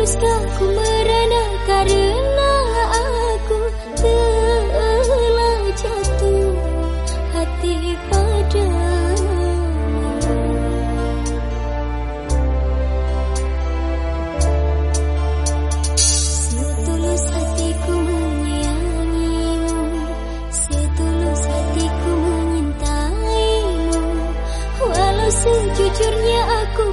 Haruskah ku merana karena aku telah jatuh hati padamu? Setulus hatiku menyayangimu Setulus hatiku menyintaimu. Walau sejujurnya aku